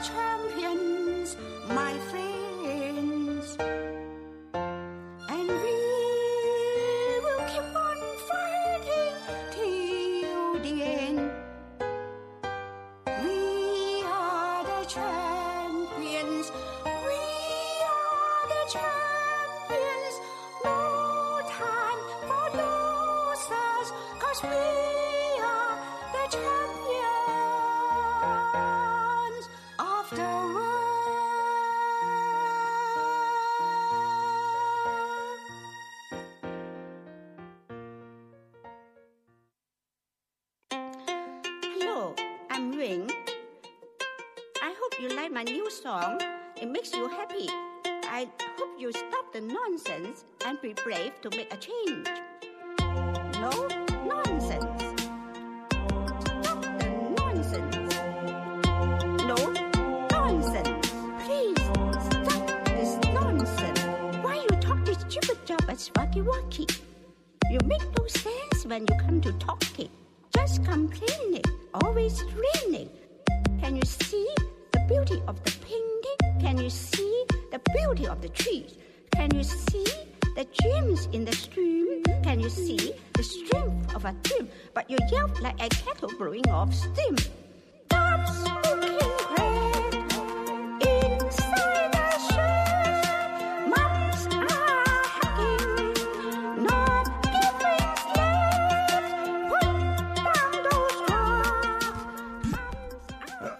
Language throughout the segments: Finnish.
champions, my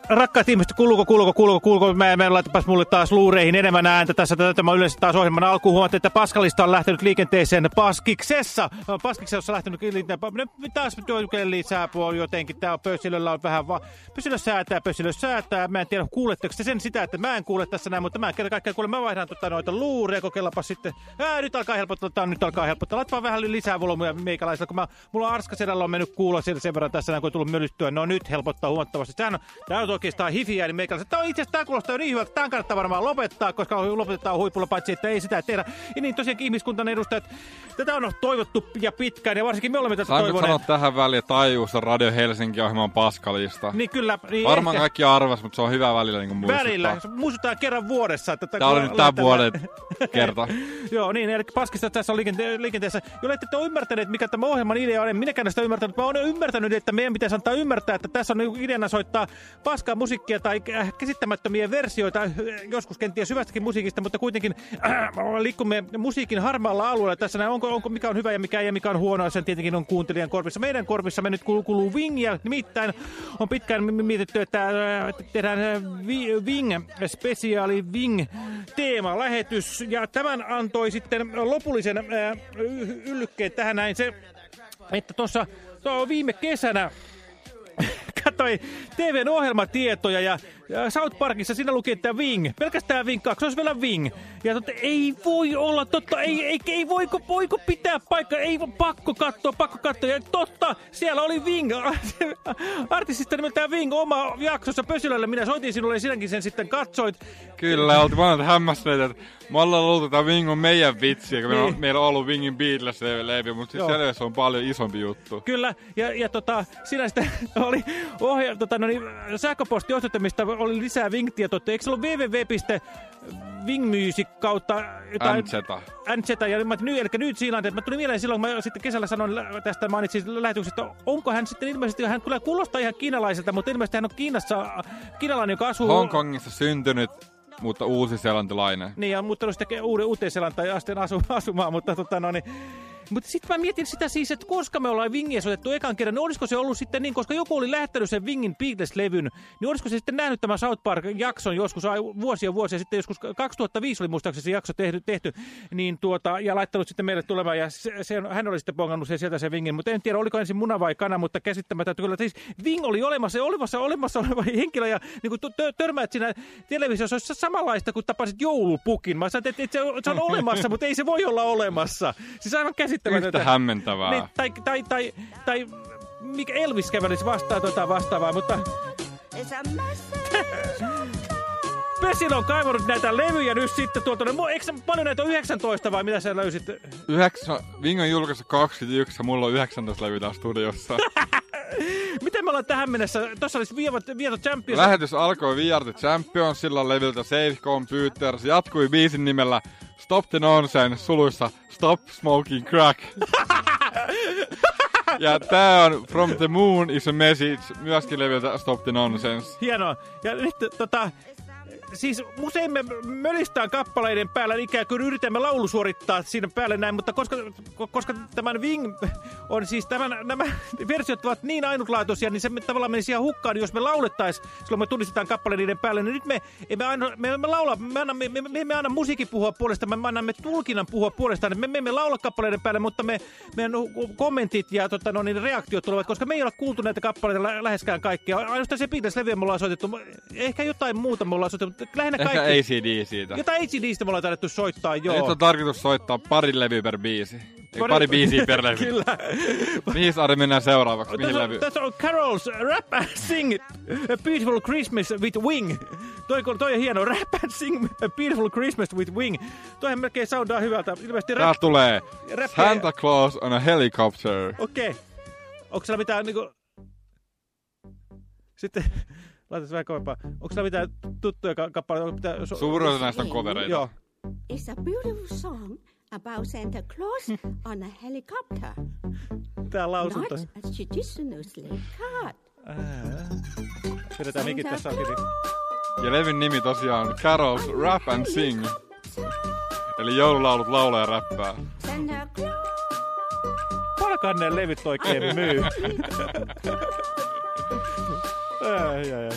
Rakkaat ihmiset, kuuluuko, kuuluuko, kuuluuko, kuuluuko? Mä, mä laitapas mulle taas luureihin enemmän ääntä tässä. Tämä yleensä taas ohjelman alkuun huomatte, että Paskalista on lähtenyt liikenteeseen Paskiksessa. Paskiksessa on lähtenyt liikenteeseen. Taas lisää puoli jotenkin. Tää on pössilöllä on vähän vaan. Pössilö säätää, pössilö säätää. Mä en tiedä, kuuletteko te sen sitä, että mä en kuule tässä näin, mutta mä en kerran kaikkea kuule. Mä vaihdan tota noita luureja, kokeillapas sitten. Ää, nyt alkaa helpottaa, nyt alkaa helpottaa. Laitapa vähän lisää volumia meikäläisellä, kun mä, mulla Arskasedällä on mennyt kuulla sen, verran tässä näin, kun on tullut mölyttyä. No nyt helpottaa huomattavasti. Sehän on, on oikeastaan hifiä, niin meikäläiset. On itse asiassa, tää kuulostaa jo niin hyvältä. Tän kannattaa varmaan lopettaa, koska lopetetaan huipulla, paitsi että ei sitä tehdä. Ja niin tosiaankin ihmiskuntan edustajat, tätä on toivottu ja pitkään, ja varsinkin me olemme tätä Saanko sanoa toivoneet. tähän väliin, että taajuusta Radio Helsinki-ohjelman paskalista? Niin kyllä. Niin Varmaan ehkä kaikki arvas, mutta se on hyvä välillä niin muistuttaa. Välillä. Se Muistutaan kerran vuodessa. Että Tää oli nyt tämän vuoden kerta. Joo, niin, eli Paskista tässä on liikente- liikenteessä. Jolle ette ole ymmärtäneet, mikä tämä ohjelman idea on, en minäkään sitä ymmärtänyt. Mä olen ymmärtänyt, että meidän pitäisi antaa ymmärtää, että tässä on niinku ideana soittaa paskaa musiikkia tai äh, käsittämättömiä versioita, äh, joskus kenties hyvästäkin musiikista, mutta kuitenkin äh, liikkumme musiikin harmaalla alueella. Tässä näin, onko, onko, mikä on hyvä ja mikä ei ja mikä on huono, sen tietenkin on kuuntelijan korvissa. Meidän korvissa me nyt kuuluu, kuuluu Wingia, nimittäin on pitkään mietitty, että äh, tehdään äh, vi- Wing, spesiaali Wing teema-lähetys, ja tämän antoi sitten lopullisen äh, yllykkeen tähän näin se, että tuossa viime kesänä katsoi TVn ohjelmatietoja ja, South Parkissa siinä luki, että Wing, pelkästään Wing 2, se olisi vielä Wing. Ja totta, ei voi olla totta, ei, ei, ei voiko, voiko pitää paikka, ei pakko katsoa, pakko katsoa. Ja totta, siellä oli Wing, artistista nimeltään Wing, oma jaksossa Pösylälle. Minä soitin sinulle ja sinäkin sen sitten katsoit. Kyllä, oltiin monet hämmästyneitä, että me ollaan luultu, että Wing on meidän vitsi, meillä, Niin. on, meillä on ollut Wingin Beatles-levy, mutta siis siellä on paljon isompi juttu. Kyllä, ja, ja tota, siinä sitten oli ohja, tota, no niin, sähköpostiohjelmista oli lisää Wing-tietoa. Eikö se ollut www.wingmusic kautta. Antseta. Antseta, ja mä, nyt, eli nyt Zealand, että mä tulin mieleen silloin, kun mä sitten kesällä sanoin tästä, mainitsin lähetyksestä, että onko hän sitten ilmeisesti, hän kyllä kuulostaa ihan kiinalaiselta, mutta ilmeisesti hän on Kiinassa, kiinalainen, joka asuu... Hongkongissa syntynyt, mutta uusi-seelantilainen. Niin, ja muuttanut sitten uuden Uuteen-Seelantaan asteen asu, asumaan, mutta tota no niin... Mutta sitten mä mietin sitä siis, että koska me ollaan Wingiä soitettu ekan kerran, niin olisiko se ollut sitten niin, koska joku oli lähettänyt sen Wingin Beatles-levyn, niin olisiko se sitten nähnyt tämän South Park-jakson joskus vuosia vuosia sitten, joskus 2005 oli muistaakseni se jakso tehty, tehty, niin tuota, ja laittanut sitten meille tulemaan, ja se, se, hän oli sitten pongannut sen sieltä sen Wingin, mutta en tiedä, oliko ensin muna vai kana, mutta käsittämättä, kyllä siis Wing oli olemassa, olemassa, olemassa oleva henkilö, ja niin kuin tö- törmäät siinä televisiossa, olisi samanlaista kuin tapasit joulupukin. Mä sanoin, että, se on olemassa, mutta ei se voi olla olemassa. Siis aivan käsittämätöntä. Yhtä hämmentävää. Niin, tai, tai, tai, tai mikä Elvis kävelisi vastaan tota vastaavaa, mutta Pesillä on kaivannut näitä levyjä nyt sitten tuolta. No, eikö sä paljon näitä ole 19 vai mitä sä löysit? Yhdeksän, Ving on julkaissut 21 ja mulla on 19 levyä täällä studiossa. Miten me ollaan tähän mennessä? Tuossa olisi Vieto, Vieto Champions. Lähetys alkoi Are the Champions sillä levyltä Save Computers. Jatkui biisin nimellä Stop the Nonsense, suluissa Stop Smoking Crack. ja tää on From the Moon is a Message, myöskin levyltä Stop the Nonsense. Hienoa. Ja nyt tota, siis usein me mölistään kappaleiden päällä ikään kuin yritämme laulu suorittaa siinä päälle näin, mutta koska, koska tämän Wing on siis tämän, nämä versiot ovat niin ainutlaatuisia, niin se tavallaan menisi ihan hukkaan, jos me laulettaisiin, silloin me tunnistetaan kappaleen niiden päälle, niin nyt me emme aina, me, me laula, me, annamme, me, me emme anna musiikin puhua puolestaan, me annamme tulkinnan puhua puolestaan, me, me emme laula kappaleiden päälle, mutta me, meidän kommentit ja tota, no, niin reaktiot tulevat, koska me ei ole kuultu näitä kappaleita lä läheskään kaikkia. Ainoastaan se Beatles-levyä me ollaan soitettu, ehkä jotain muuta me ollaan soitettu, lähinnä Ehkä kaikki. ACD siitä. Jotain ACDstä me ollaan taidettu soittaa, joo. Nyt on tarkoitus soittaa pari levyä per biisi. Ei, Pari- pari biisiä per levy. Kyllä. Mihin Ari mennään seuraavaksi? Mihin Tässä levy? on, tässä on Carols Rap and Sing A Beautiful Christmas with Wing. Toi, toi on hieno. Rap and Sing A Beautiful Christmas with Wing. Toihan melkein soundaa hyvältä. Ilmeisesti rap... Täällä tulee rap- Santa Claus on a helicopter. Okei. Okay. Onko siellä mitään niinku... Sitten... Laitetaan vähän kovempaa. Onko siellä mitään tuttuja ka kappaleita? Pitää... So... Suurin osa näistä on covereita. Joo. It's a beautiful song about Santa Claus on a helicopter. Tää lausunto. Not as traditionally cut. Pidetään mikit tässä niin- Ja levyn nimi tosiaan on Carols Rap and Sing. Eli joululaulut laulaa ja räppää. Santa Claus. Palkan ne levyt oikein myy. Ai.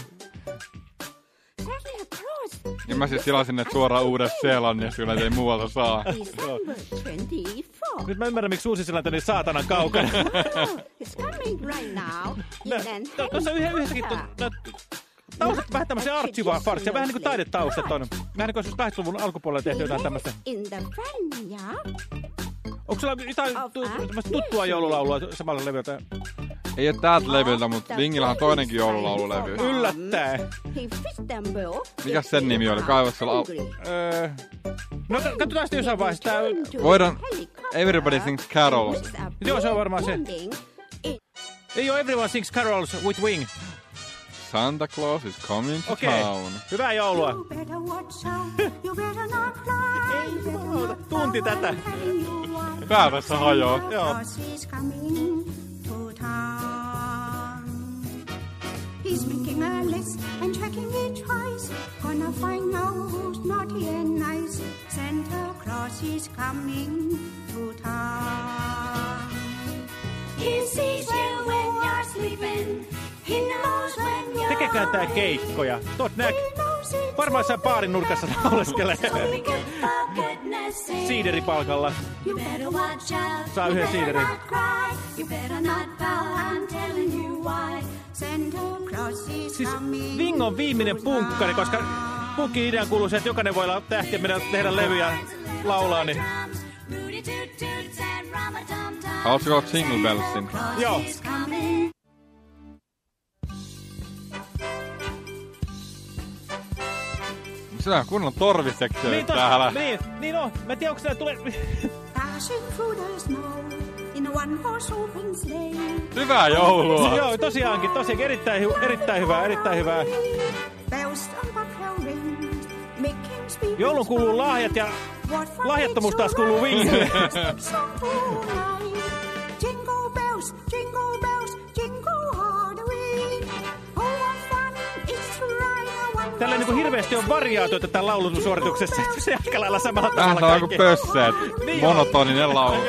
Santa Claus Ja mä siis tilasin ne suoraan uudesta Seelannista, kyllä ei muualta saa. December 24. Nyt mä ymmärrän, miksi uusi on niin saatanan kaukana. Oh, it's coming right now. Nä, In an to- Tuossa yhden, yhdessäkin tu- helicopter. nä, taustat vähän tämmöisiä artsivaa farsia, vähän niin kuin taidetaustat on. Vähän niin kuin olisi 80-luvun alkupuolella tehty jotain tämmöistä. Onko sulla jotain tuttua joululaulua samalla levyltä? Ei oo täältä levyltä, mutta Vingillä on toinenkin joululaululevy. Yllättäen. Mikäs sen nimi oli? Kaivas se lau- Öö, no ka- katsotaan sitten jossain vaiheessa. Tää, Voidaan- Everybody Thinks Carols. Joo, se on varmaan se. ei ole Everyone Sings Carols with Wing. Santa Claus is coming to okay. town. hyvää joulua. You better watch out. You He's making a list and checking it twice. Gonna find out who's naughty and nice. Santa Claus is coming to town. He sees you when you're sleeping. He knows when you're Tekekää tää keikkoja. Tot näk. He knows it's Varmaan jossain baarin nurkassa sake. Siideripalkalla. Saa yhden siiderin. Siis coming. Ving on viimeinen punkkari, koska punkki idean kuuluu se, että jokainen voi olla tähtiä meidän tehdä levyjä laulaa, niin. Haluatko olla Jingle Bellsin? Joo. Se on kunnon torviseksio niin, tos, täällä. niin, niin on. Mä en tiedä, onko se tulee... Hyvää joulua! Joo, tosiaankin, tosiaankin erittäin, hy- erittäin hyvää, erittäin hyvää. Joulun kuuluu lahjat ja lahjattomuus taas kuuluu ride Tällä niinku hirveästi on variaatioita tämän laulun suorituksessa. Se aika lailla samalla tavalla sama kuin kaikki. pösseet. Niin on. Monotoninen laulu.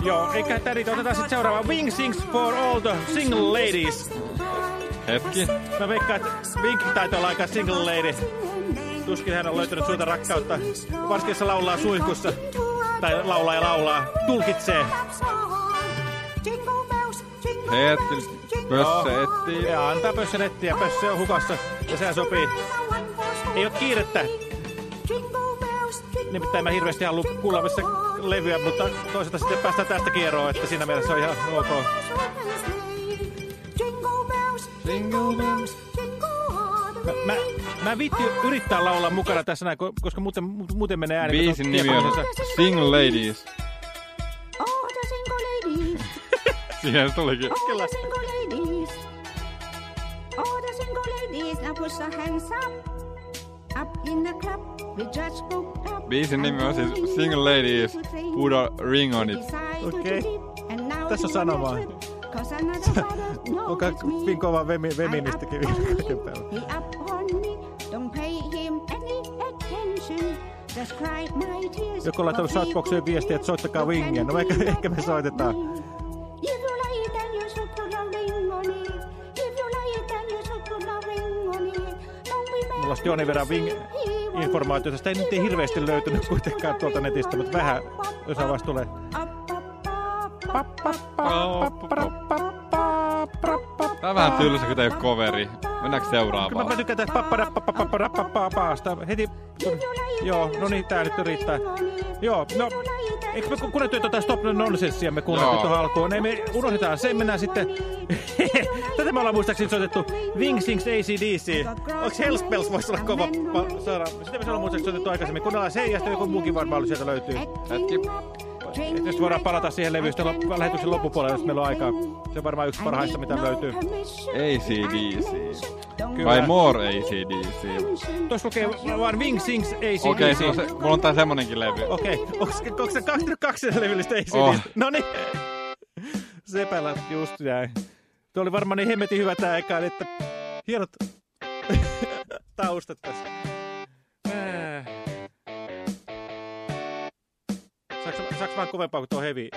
Joo. Eikä tää riitä. Otetaan sitten seuraava. Wing sings for all the single ladies. Hetki. Mä veikkaan, että Wing taitaa olla aika single lady. Tuskin hän on löytänyt suurta rakkautta. Varsinkin se laulaa suihkussa. Tai laulaa ja laulaa. Tulkitsee. Hetki. Pösse etsii. Ja antaa pössä nettiä. Pössä on hukassa. Ja sehän sopii. Ei oo kiirettä. Nimittäin mä hirveästi halua kuulla missä levyä, mutta toisaalta sitten päästään tästä kierroon, että siinä mielessä on ihan ok. Jingle bells. Mä, mä viitti yrittää laulaa mukana tässä näin, ko- koska muuten, mu- muuten menee ääni. Biisin nimi on Single Ladies. Oh, the single ladies. Siihen tulikin. Oh, the single ladies. Put your hands up. Up in the club. We booked up. Biisin nimi on siis Single Ladies. Put a ring on it. Okei. Tässä on sanomaa. Onko niin kova vemi, feministikin viime? Joku on laittanut Shoutboxiin viestiä, että soittakaa Wingia. No ehkä, ehkä me soitetaan. On jonkin verran Wing informaatiota. Sitä ei nyt ei hirveästi löytynyt kuitenkaan tuolta netistä, mutta vähän jossain vaiheessa tulee. Tää on vähän tylsä, kun tää ei oo coveri. Mennäänkö Kyllä seuraavaan? mä tykkään tästä papparappapapapapapapasta. Heti, joo, no niin, tää nyt riittää. Joo, no, eikö me ku- kuunneltu jotain Stop Nonsenssia me kuunneltu Joo. tuohon alkuun? Ei, me unohdetaan sen, mennään sitten... Tätä me ollaan muistaakseni soitettu Wing Sings ACDC. Onks Hellspells voisi olla kova saada? Sitä me ollaan muistaakseni soitettu aikaisemmin. Kuunnellaan se ja sitten joku muukin varmaan sieltä löytyy. Hetki. Jos voidaan palata siihen levystä lop- lähetyksen loppupuolelle, jos meillä on aikaa. Se on varmaan yksi parhaista, mitä löytyy. ACDC. Kyllä. Vai more ACDC? Tuossa lukee vaan Wing Sings ACDC. Okei, okay, se, mulla on tää semmonenkin levy. Okei, onko se kaksi, kaksi levyllistä ACDC? Oh. No niin. Sepälä just jäi. Tuo oli varmaan niin hemmetin hyvä tää eka, että hienot taustat tässä. Saaks, vaan kovempaa kuin tuo heavy?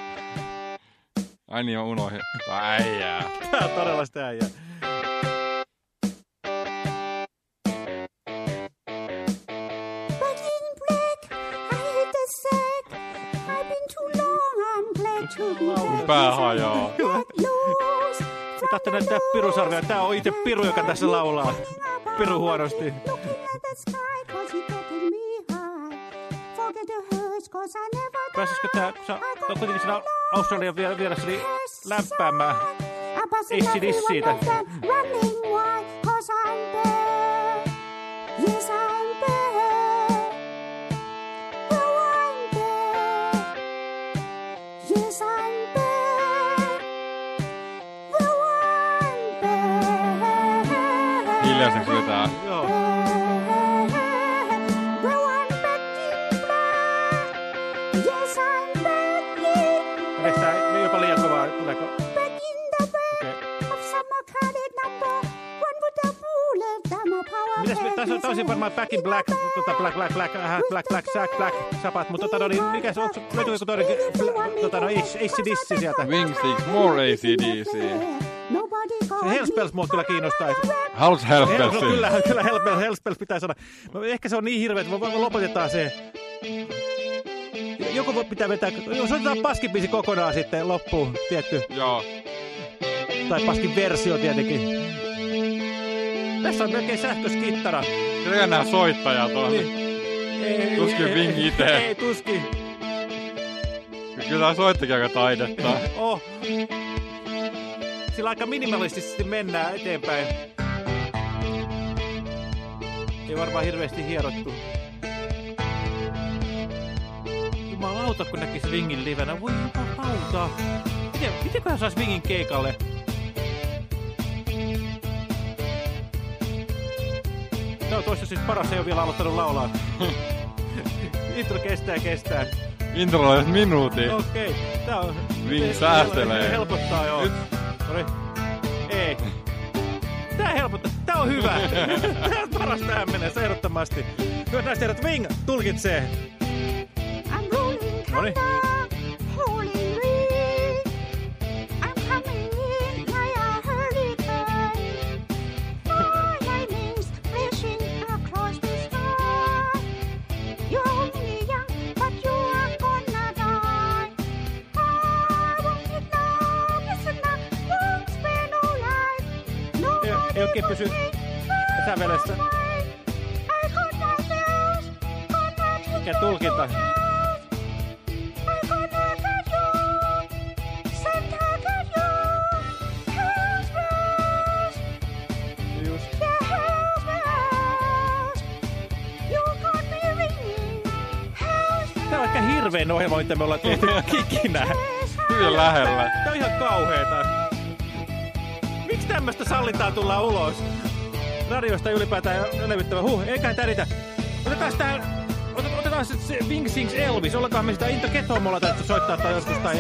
Ai niin, mä unohdin. Tää äijää. Tää on todella sitä äijää. Back in black, I hit the sack. I've been too long, I'm glad to be back. Pää hajoaa. Ei näyttää pirusarvia. Tää on itse piru, joka tässä laulaa. Piru huonosti. Looking at the sky, cause he getting me high. Forget I never Pääsisikö tää, sä, on kuitenkin siinä Australian vie- vieressä, niin lämpäämään. AC/DC siitä. Running wild, cause I'm bad. Yes, I'm bad. Oh, I'm bad. Yes, I'm bad. Oh, bad. Hiljaiseksi vetää. Joo. Tässä on täysin varmaan Back in Black, tota Black, Black, Black, äh, Black, Black, Jack, Black, sapat, mutta tota, no, niin, mikäs, onks, löytyykö joku toinen, tota, no, ACDC sieltä? Wing Sticks, more ACDC. Se Hellspells mua kyllä kiinnostaisi. Haluatko Hell, no, Hellspelsia? kyllä, kyllä Hellspells, Hellspells pitää sanoa. No, Ehkä se on niin hirveä, että me lopetetaan se. Joku voi- pitää vetää, jos otetaan paskibiisi kokonaan sitten loppuun, tietty. Joo. Tai paskin versio tietenkin. Tässä on melkein sähköskittara. Kyllä nää soittajat on. Niin. Ei, Tuskin ei, Wing ei, tuskin. Kyllä soittakin aika taidetta. Oh. Sillä aika minimalistisesti mennään eteenpäin. Ei varmaan hirveästi hierottu. Jumalauta, kun näkisi Wingin livenä. Voi jumalauta. Miten, mitenköhän saisi Wingin keikalle? Toista siis paras, ei ole vielä aloittanut laulaa. Intro kestää, kestää. Introlla olisi minuutin. Okei, tää on... Wing säästelee. Helpottaa, joo. Nyt. Noniin. Ei. Tää helpottaa. Tää on hyvä. Tää on paras tähän menee, se ehdottomasti. Hyvät naiset herrat, Wing tulkitsee. I'm rolling Noniin. kaikki pysy sävelessä. Mikä tulkinta? Hirveen ohjelma, mitä me ollaan tehty ikinä. Hyvin lähellä. Tämä on ihan kauheeta. Tämmöstä sallitaan tulla ulos? Radiosta ylipäätään levyttävä. Huh, eikä tää riitä. Otetaan tää... ot- Otetaan se, Wing Sings Elvis. Ollakaan me sitä Into ollaan täytyy soittaa tai joskus. Tai...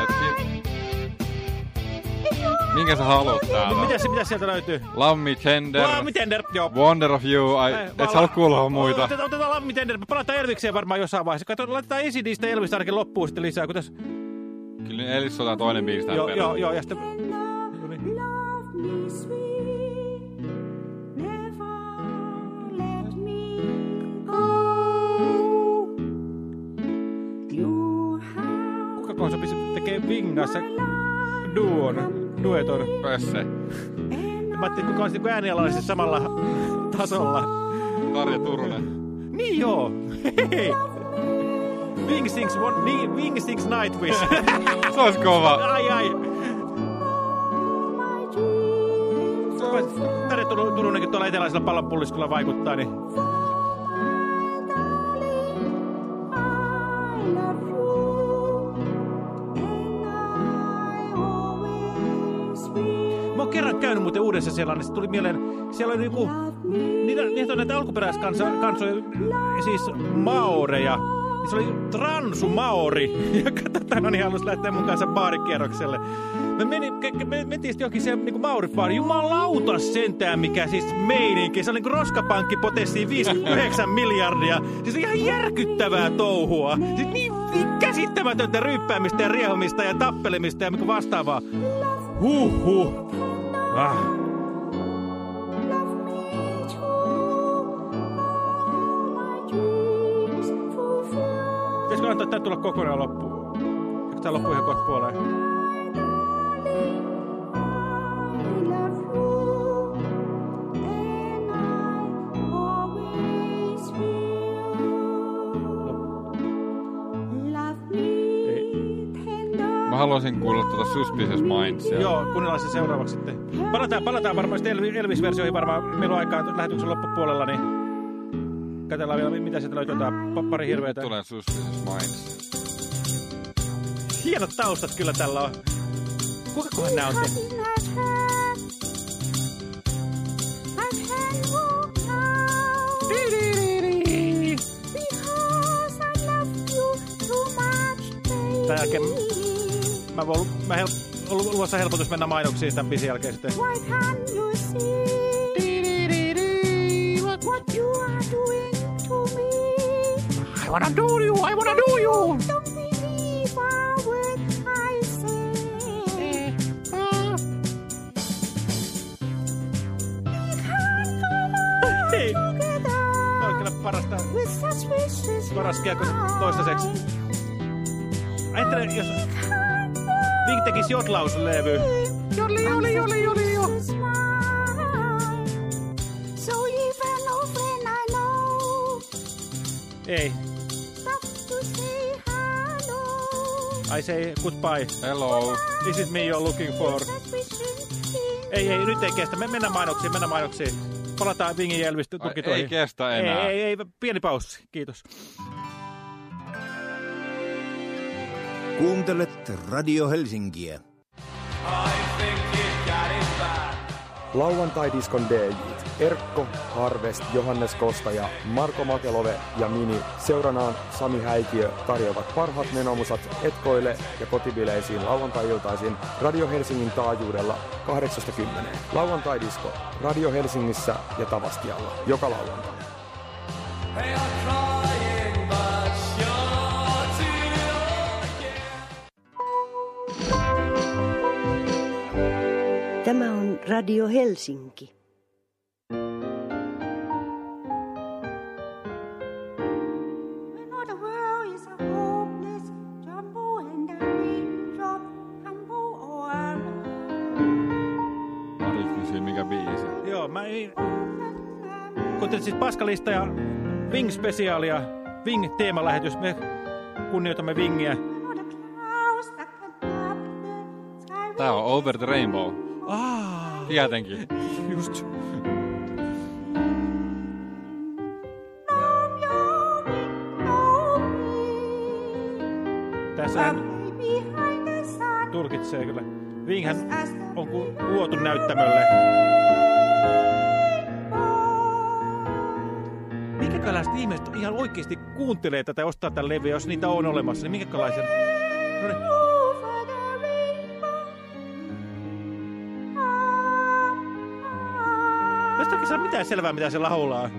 Hetki. Minkä sä haluat täällä? Mitä, mitä sieltä löytyy? Me Tender. Me Tender, joo. Wonder of You. Ai, Ei, et sä halua kuulla muita. Otetaan, otetaan Me Tender. Palataan Elvikseen varmaan jossain vaiheessa. Kato, laitetaan Esidistä Elvis ainakin loppuun sitten lisää. Kun tässä... Niin Elis otetaan toinen biisi tähän Joo, perään. joo, joo, ja sitten... Love me sweet, never let me go. You have Kuka kohan sopisi tekee Vingassa duon, dueton? Pösse. Mä ajattelin, kuka olisi niin äänialaisesti samalla tasolla. Tarja Turunen. Niin joo. Hei. Wing Sings, one, niin, Wing Sings Nightwish. Se olisi kova. ai ai. Tänne Tur- Turunenkin tuolla eteläisellä pallonpulliskolla vaikuttaa, niin. Mä oon kerran käynyt muuten uudessa siellä, niin se tuli mieleen, siellä oli niinku, niitä, niitä on näitä alkuperäiskansoja, siis maoreja, se oli transu maori, joka tota, no niin, halusi lähteä mun kanssa baarikierrokselle. Me, meni, me mentiin sitten johonkin se niinku mauribaari, jumalauta sentään mikä siis meininki, se oli niinku roskapankki potessiin 59 miljardia, siis ihan järkyttävää touhua, siis niin niin käsittämätöntä ryyppäämistä ja riehumista ja tappelemista ja vastaavaa. Huh, huh. Ah. Antaa tää tulla kokonaan loppuun? Eikö tää loppu ihan kohta puoleen? Mä haluaisin kuulla tuota Suspicious Mindsia. Joo, kuunnellaan se seuraavaksi sitten. Palataan, palataan varmaan sitten Elvi- Elvis-versioihin varmaan. Meillä on aikaa lähetyksen loppupuolella, niin katsellaan vielä, mitä sieltä löytyy. Jotain pa- pari hirveätä. Tulee Suspicious Minds. Hienot taustat kyllä tällä on. Kuinka kohan nää on baby. Tän jälkeen Mä voin mä hel- luvassa helpotus mennä mainoksiin tämän biisin jälkeen sitten. Why can't you see wanna do you, I wanna do you! Don't believe a word I say. We can't go on Hei. together Tää on kyllä parasta, with such wishes paras kiekko toistaiseksi. Ajattele, jos Vink tekisi jotlauslevy. Jolli, jolli, jolli, jolli, jo. Ei, I say goodbye. Hello. This is me you're looking for. Ei, ei, nyt ei kestä. Me mennään mainoksiin, mennään mainoksiin. Palataan Vingin ja Elvis tukitoihin. ei kestä Ei, enää. ei, ei, pieni paussi. Kiitos. Kuuntelet Radio Helsinkiä. Lauantai-diskon DJ. Erkko, Harvest, Johannes Kosta ja Marko Makelove ja Mini seuranaan Sami Häikiö tarjoavat parhaat menomusat etkoille ja kotibileisiin lauantai-iltaisin Radio Helsingin taajuudella 80. Lauantai-disko Radio Helsingissä ja Tavastialla joka lauantai. Tämä on Radio Helsinki. When all the world is a hopeless jumble and the raindrop tumble all Ari kysyy mikä biisi. Joo, mä ei... Kuten siis Paskalista ja Ving-spesiaalia, Ving-teemalähetys. Me kunnioitamme Vingiä. Tää on Over the Rainbow. Ah, Tietenkin. just. Sun. tulkitsee kyllä. Vinghän on luotu näyttämölle. Minkäkalaiset ihmiset ihan oikeasti kuuntelee tätä ja ostaa tämän levyä, jos niitä on olemassa, niin minkälaisen... No niin. Tästäkin saa mitään selvää, mitä se laulaa.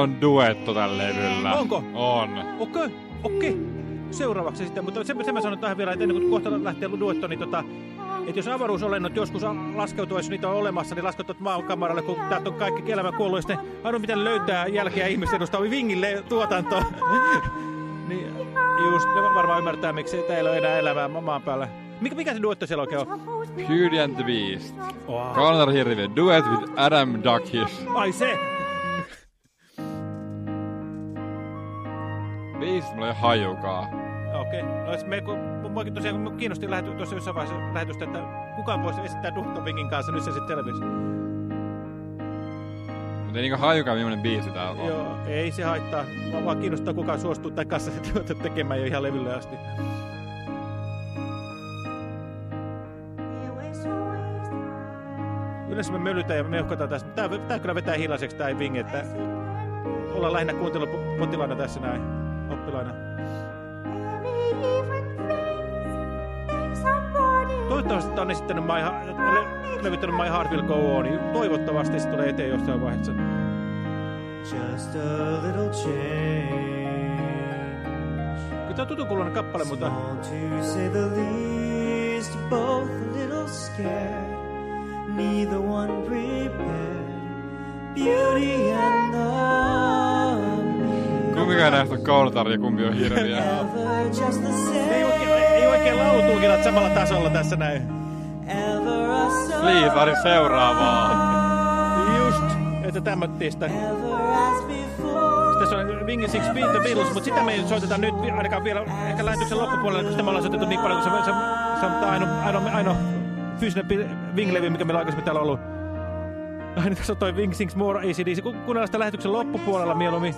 On duetto tällä levyllä. Onko? On. Okei, okei. Seuraavaksi sitten, mutta sen, sen mä sanon tähän vielä, että ennen kuin kohta lähtee duetto, niin tota, että jos avaruusolennot joskus laskeutuu, jos niitä on olemassa, niin laskeutuvat maankamaralle, kun täältä on kaikki elämä kuollut, ja ainoa mitä löytää jälkeä ihmisten edustaa Vingille tuotanto. niin just, ne varmaan ymmärtää, miksi täällä ei ole enää elämää ma- maan päällä. Mikä, mikä se duetto siellä oikein on? Beauty and the Beast. Wow. Kalnar Hirvi. Duet with Adam Duckish. Ai se! Hajukaa. Okei. No, siis me, kun, muakin tosiaan kun kiinnosti lähety, tuossa jossain vaiheessa lähetystä, että kukaan voisi esittää duetto Vingin kanssa, nyt se sitten selvisi. Mutta ei niinku hajukaan millainen biisi täällä on. Joo, ei se haittaa. Mua vaan kiinnostaa kukaan suostuu tai kanssa työtä tekemään jo ihan levylle asti. Yleensä me mölytään ja meuhkataan tässä. Tää, tää kyllä vetää hiljaiseksi tää vingi, että ollaan lähinnä kuuntelupotilaana tässä näin, oppilaina. Toivottavasti tää on esittänyt My, le, levyttänyt My Heart Will Go On, niin toivottavasti se tulee eteen jossain vaiheessa. Just a little change. Kyllä tää on tutun kuulonen kappale, mutta Small to say the least, both a little scared, neither one prepared. Beauty and the Kumpikaan näistä on Kalnar ja kumpi on Hirviä. ever just the ei same. Laulutulkinnat samalla tasolla tässä näin. Liisari seuraavaa. Just, että tämmöistä. Tässä on Wing Six Beat the Beatles, mutta sitä me ei soiteta nyt ainakaan vielä ehkä lähetyksen loppupuolella, koska me ollaan soitettu niin paljon, kun se, se, se on ainoa, ainoa, ainoa fyysinen Wing-levy, mikä meillä on aikaisemmin täällä ollut. Ai niin tässä on toi Wing Sings More ACDC. Ku- Kuunnellaan sitä lähetyksen loppupuolella mieluummin.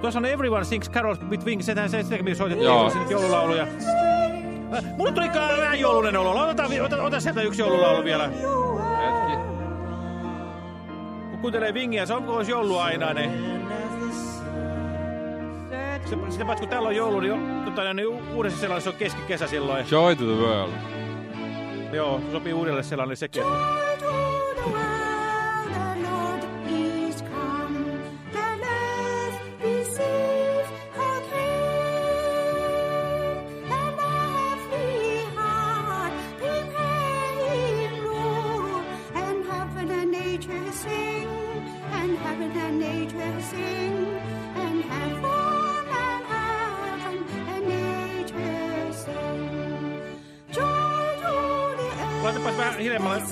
Tuossa on Everyone Sings Carols with Wings, setähän se sitäkin me soitettiin Joo. joululauluja. Äh, Mulle tuli vähän joulunen olo. Vi- ota, ota sieltä yksi joululaulu vielä. Hetki. Kun kuuntelee Wingiä, se on olisi jouluainainen. Se, sitä paitsi kun täällä on joulu, niin, tota, niin uudessa sellaisessa on keskikesä silloin. Joy to the world. Joo, sopii uudelle sellainen sekin. Hiljemmalle.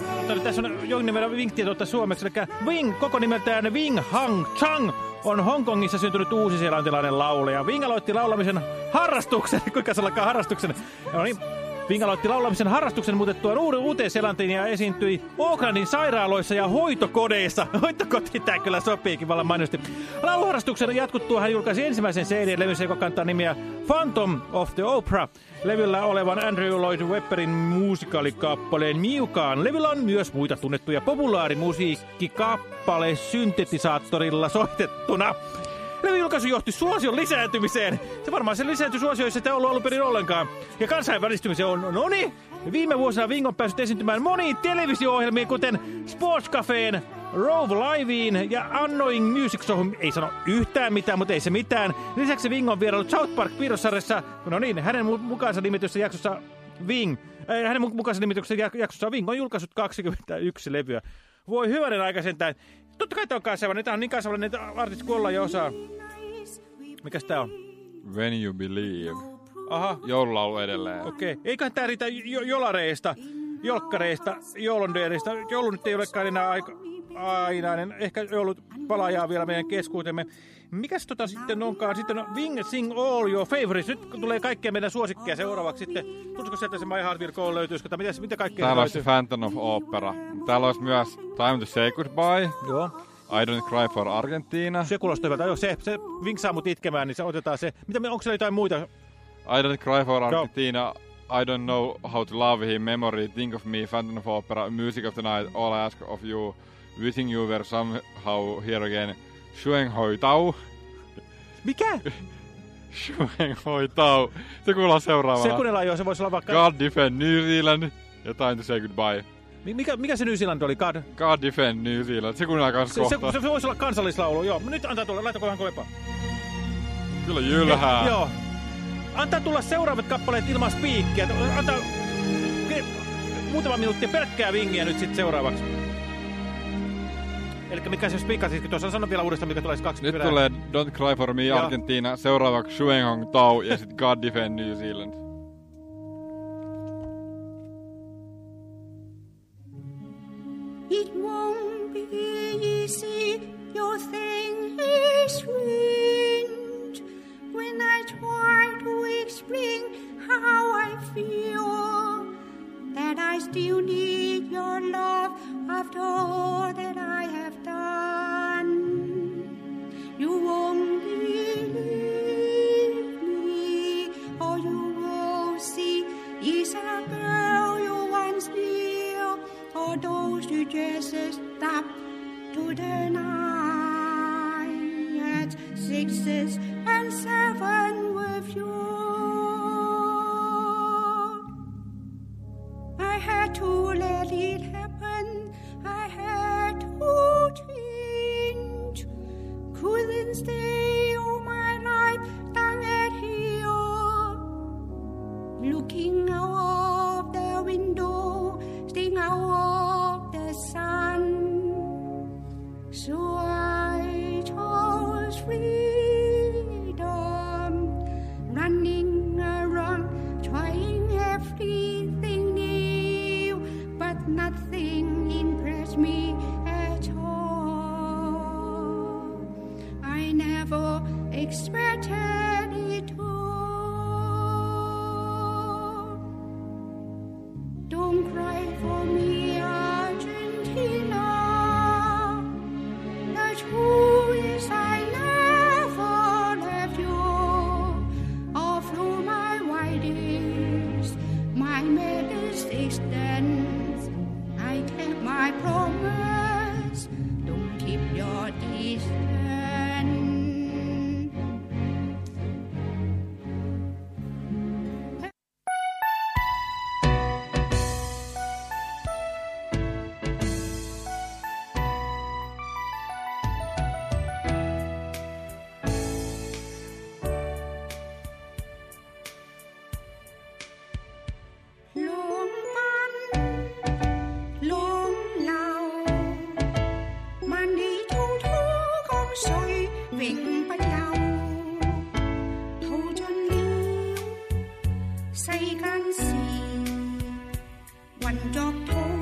Tässä on jonkin Wing totta suomeksi. Eli Wing, koko nimeltään Wing Hang Chang, on Hongkongissa syntynyt uusiseelantilainen laulaja. Wing aloitti laulamisen harrastuksen. Kuinka se alkaa harrastuksen? No niin. Wing aloitti laulamisen harrastuksen muutettua uuden uuteen Selantiin ja esiintyi Aucklandin sairaaloissa ja hoitokodeissa. Hoitokoti tämä kyllä sopiikin vallan mainosti. Lauluharrastuksen jatkuttua hän julkaisi ensimmäisen CD-levynsä, joka kantaa nimiä Phantom of the Opera. Levyllä olevan Andrew Lloyd Webberin muusikaalikappaleen Miukaan. Levyllä on myös muita tunnettuja populaarimusiikkikappale syntetisaattorilla soitettuna. Levy julkaisu johti suosion lisääntymiseen. Se varmaan se lisääntyi suosioissa sitä ollut alun perin ollenkaan. Ja kansainvälistymiseen on, no niin. Viime vuosina Ving on päässyt esiintymään moniin televisio-ohjelmiin, kuten Sports Cafeen, Rove Liveen ja Annoying Music Showhun. Ei sano yhtään mitään, mutta ei se mitään. Lisäksi Ving on vierailut South Park piirrossarjassa. No niin, hänen mu- mukaansa nimityssä jaksossa Ving. Äh, hänen mu- mukaansa nimityksessä jak- jaksossa Ving on julkaissut 21 levyä. Voi hyvänen aika sentään. Totta kai tämä on kansainvälinen. Tämä on niin kansainvälinen, että artisti kun ollaan jo osaa. Mikäs tää on? When you believe. Aha, Joululaulu edelleen. okei. Okay. Eiköhän tää riitä jo jolareista, jolkkareista, joulundeerista. Joulu nyt ei olekaan enää aika... ainainen, ehkä ollut palaajaa vielä meidän keskuutemme. Mikäs tota sitten onkaan? Sitten on Wing Sing All Your Favorites. Nyt tulee kaikkia meidän suosikkeja seuraavaksi sitten. Tulisiko sieltä se My Heart Will Go löytyisikö? Tai mitä, mitä kaikkea Täällä olisi? Phantom of Opera. Täällä olisi myös Time to Say Goodbye, Joo. I Don't Cry for Argentina, Se kuulostaa hyvältä. Joo, se, se vinksaa mut itkemään, niin se otetaan se. Mitä, me- onko siellä jotain muita? I Don't Cry for Argentina, I Don't Know How to Love Him, Memory, Think of Me, Phantom of Opera, Music of the Night, All I Ask of You, Wishing You Were Somehow Here Again, Shuen Hoi Tau, Mikä? Shuen Hoi Tau. Se kuullaan seuraavana. Se kuunnellaan jo, se voisi olla vaikka... God Defend New Zealand ja Time to Say Goodbye. Mi- Mikä, mikä se New Zealand oli? God? God Defend New Zealand. Se kuunnellaan kans Se, se, kohta. se, voisi olla kansallislaulu, joo. Nyt antaa tulla, laitako vähän kovempaa. Kyllä jylhää. Joo. Antaa tulla seuraavat kappaleet ilman spiikkiä. Antaa muutama minuutti pelkkää vingiä nyt sitten seuraavaksi. Eli mikä se spiikkasi, tuossa sano vielä uudestaan, mikä tulee kaksi Nyt perään. tulee Don't Cry for Me Joo. Argentina, seuraavaksi Shuen Hong Tau ja sitten God Defend New Zealand. It won't be easy, your thing is strange. When I try to explain how I feel, that I still need your love after all that I have done. You won't believe me, or you will see is a girl you once knew, or those you just stop to the night sixes and seven with you. stay. 世间事，运作通。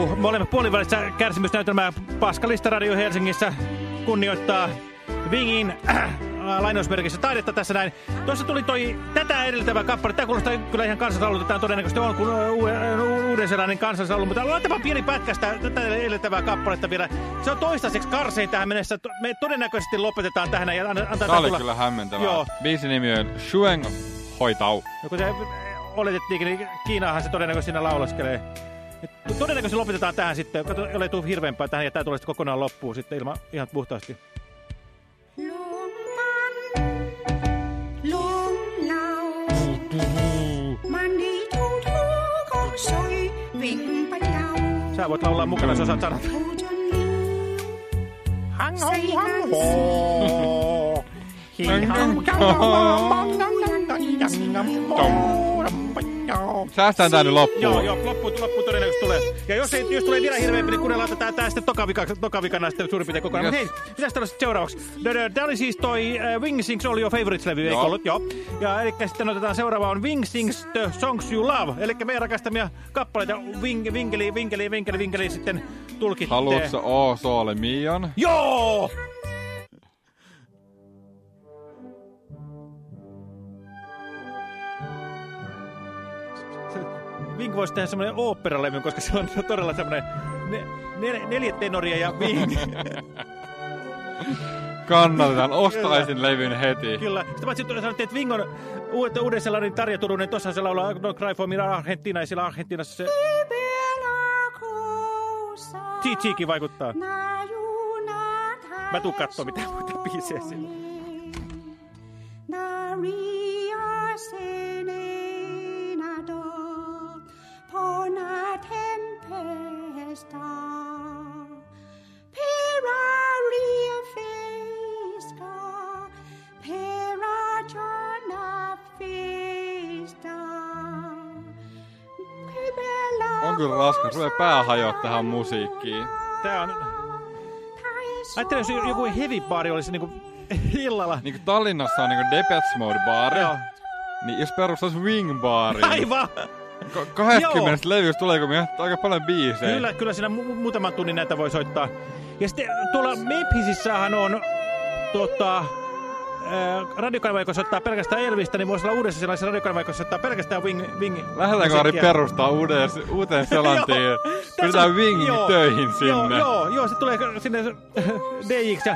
Huhhuh, me olemme puolivälissä kärsimysnäytelmää Paskalista Radio Helsingissä kunnioittaa Wingin äh, äh, lainausmerkissä taidetta tässä näin. Tuossa tuli toi tätä edeltävä kappale. Tämä kuulostaa kyllä ihan kansanlaulutetaan todennäköisesti on kuin uuden kansanlaulu. Mutta laitapa pieni pätkästä tätä edeltävää kappaletta vielä. Se on toistaiseksi karsein tähän mennessä. Me todennäköisesti lopetetaan tähän ja annetaan Tää oli tulla- kyllä hämmentävää. Joo. Biisin nimi on Shueng Hoitau. No kun se oletettiinkin, niin Kiinahan se todennäköisesti siinä laulaskelee. Todennäköisesti lopetetaan tähän sitten. Kato, ei tule hirveämpää tähän ja tämä tulee sitten kokonaan loppuun sitten ilman, ihan puhtaasti. Sä voit laulaa mukana, jos osaat sanat. Hang on, hang on. Hang on, hang on. น Säästään tää nyt loppuun. Joo, joo, loppu, loppu todennäköisesti tulee. Ja jos, ei, jos tulee vielä hirveämpi, niin kuunnellaan tätä tää sitten tokavikana, tokavikana sitten suurin piirtein kokonaan. Yes. Hei, mitäs täällä sitten seuraavaksi? Tää oli siis toi uh, Wing Sings All Your Favorites-levy, eikö Joo. ollut? Joo. Ja eli sitten otetaan seuraava on Wing Sings The Songs You Love. Eli meidän rakastamia kappaleita Wing, Vinkeli, Vinkeli, Vinkeli, Vinkeli sitten tulkitte. Haluatko O Soole Mion? Joo! Vink voisi tehdä semmoinen oopperalevy, koska se on todella semmoinen ne, nel, neljä tenoria ja Vink. Kannatetaan, ostaisin levyn heti. Kyllä. Sitten paitsi että sanottiin, että Ving on uudet, uuden sellainen Tarja Turunen. Tuossa se laulaa No Cry For Me Argentina ja siellä Argentinassa se Chichikin vaikuttaa. Mä tuun kattoo mitään muita biisejä sinne. Maria Pona Tempesta Peraria Fesca Pera Jana Festa On kyllä raskas. Tulee pää hajoa tähän musiikkiin. Tää on... Ajattelin, jos joku heavy baari olisi niinku illalla. Niin kuin Tallinnassa on niinku Depeche Mode baari. Joo. Niin jos perustaisi Wing baari. Aivan! Ka- 20 levystä tuleeko me aika paljon biisejä? Kyllä, kyllä siinä mu muutaman tunnin näitä voi soittaa. Ja sitten tuolla Memphisissähän on tota, radiokanava, joka soittaa pelkästään Elvistä, niin voisi olla uudessa sellaisessa radiokanava, joka soittaa pelkästään Wing, wing Lähdetäänkö Ari perustaa uuteen, uuteen Selantiin? Pyritään Wing joo, töihin sinne. Joo, joo, joo se tulee sinne DJiksi.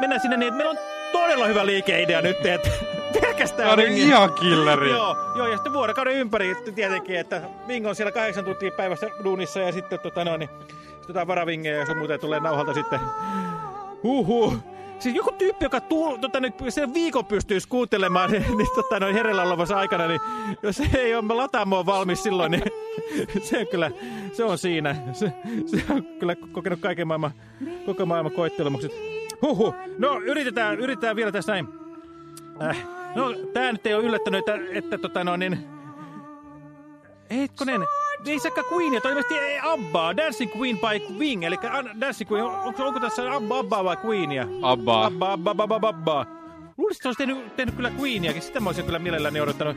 Mennään sinne niin, että meillä on todella hyvä liikeidea nyt, että pelkästään Tää on ihan killeri. Joo, joo, ja sitten vuorokauden ympäri tietenkin, että Ving on siellä kahdeksan tuntia päivässä duunissa ja sitten tota no, niin, sitten jotain varavingeja, jos muuten tulee nauhalta sitten. Huhhuh. Siis joku tyyppi, joka tuu, tota, nyt, sen viikon pystyisi kuuntelemaan, niin, niin tota, noin hereillä olevassa aikana, niin jos ei ole lataamoa valmis silloin, niin se on kyllä, se on siinä. Se, se on kyllä kokenut kaiken maailman, koko maailman koettelemukset. Huhhuh. No, yritetään, yritetään vielä tässä näin. Äh. No, tää nyt ei ole yllättänyt, että, että tota no niin... Hetkonen, ei sekä Queenia, toi ilmeisesti ei Abbaa, Dancing Queen by Wing, eli An- Dancing Queen, onko, onko tässä Abba, Abbaa vai Queenia? Abbaa. Abba, Abba, Abba, Abba, Abba. Luulisin, että olisi tehnyt, tehnyt kyllä Queeniakin, sitä mä olisin kyllä mielelläni odottanut.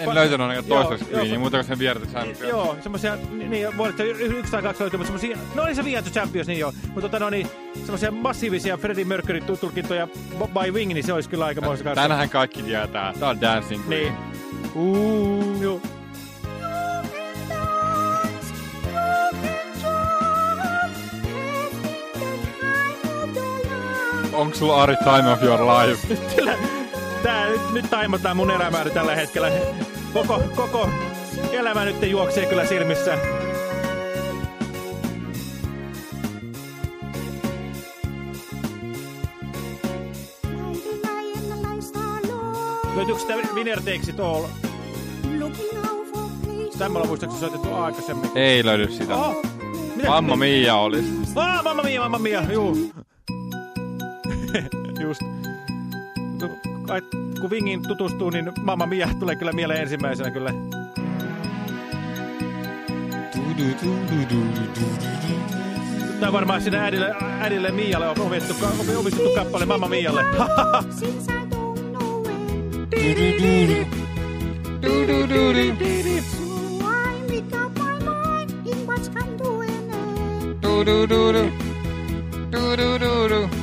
En löytänyt ainakaan joo. Queenia, muuta kuin sen Viertä Champion. Joo, semmosia, niin vuodet yksi tai kaksi löytyy, mutta semmosia, no oli se Via to Champions, niin joo. Mutta tota no niin, semmosia massiivisia Freddie Mercury tulkintoja by Wing, niin se olisi kyllä aikamoista kanssa. Tänähän kaikki tietää. Tää on Dancing Queen. Niin. Uuu, joo. Onko sulla Ari Time of Your Life? Kyllä, tää nyt, nyt taimataan mun elämääni tällä hetkellä. Koko, koko elämä nyt juoksee kyllä silmissä. Löytyykö sitä Winner Takes It All? Tämä on muistaakseni soitettu aikaisemmin. Ei löydy sitä. Mitä- Mamma Mia olis. Ah, mamma mia, mamma mia, juu. Just. Kai, kun Wingin tutustuu, niin mamma mia tulee kyllä mieleen ensimmäisenä kyllä. Tämä on varmaan sinne äidille, äidille Mialle on omistettu, omistettu kappale Mamma Mialle. Since I don't know when. So I make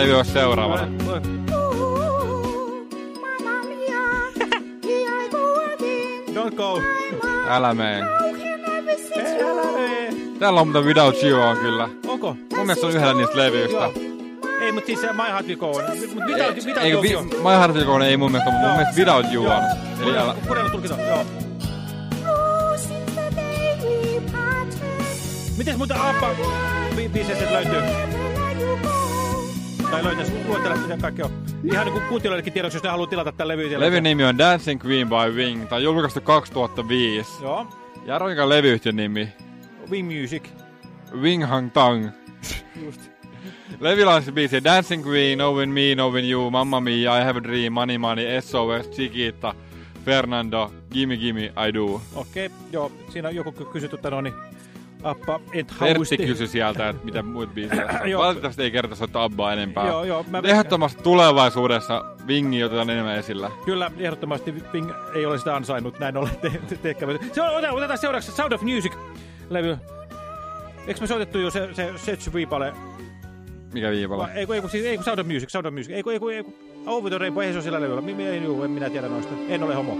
levy olisi seuraavana? Don't go. Älä mee. Visit Älä mene. Täällä on muuten Without You on kyllä. Onko? Mun mielestä on yhdellä niistä levyistä. Ei, mutta siis My Heart Will Go On. Mut mitä, mitä Eikö, vi, on? My Heart Will Go On ei mun mielestä, mutta mun mielestä Without You on. Eli älä, Kurella tulkita, joo. Miten muuten Appa bi biiseistä löytyy? Tai löytäisi luettele, mitä kaikki on. Ihan niin kuin kuuntelijoillekin tiedoksi, jos ne haluaa tilata tämän levy. levyn nimi on Dancing Queen by Wing. On julkaistu 2005. Joo. Ja arvo mikä on levyyhtiön nimi? Wing Music. Wing Hang Tang. Just. Se biisi Dancing Queen, Knowing Me, Knowing You, Mamma Mia, I Have a Dream, Money Money, SOS, Chiquita, Fernando, Gimme Gimme, I Do. Okei, okay, joo. Siinä on joku ky- kysytty, että no niin. Appa et hausti. kysyi sieltä, että mitä muut biisejä. Valitettavasti ei kerta soittaa Abbaa enempää. Joo, joo. Mä Ehdottomasti tulevaisuudessa Wingi otetaan enemmän esillä. Kyllä, ehdottomasti Ping ei ole sitä ansainnut, näin ollen te, te, tehkäämme. Se on, otetaan, otetaan seuraavaksi Sound of Music-levy. Eikö me soitettu jo se, se Search Viipale? Mikä viipala? Ei kun, ei kun, siis, ei kun Sound of Music, Sound of Music. Ei kun, ei kun, ei kun. Over the Rainbow, ei se ole sillä levyllä. Mi, mi, ei, juu, en minä tiedä noista. En ole homo.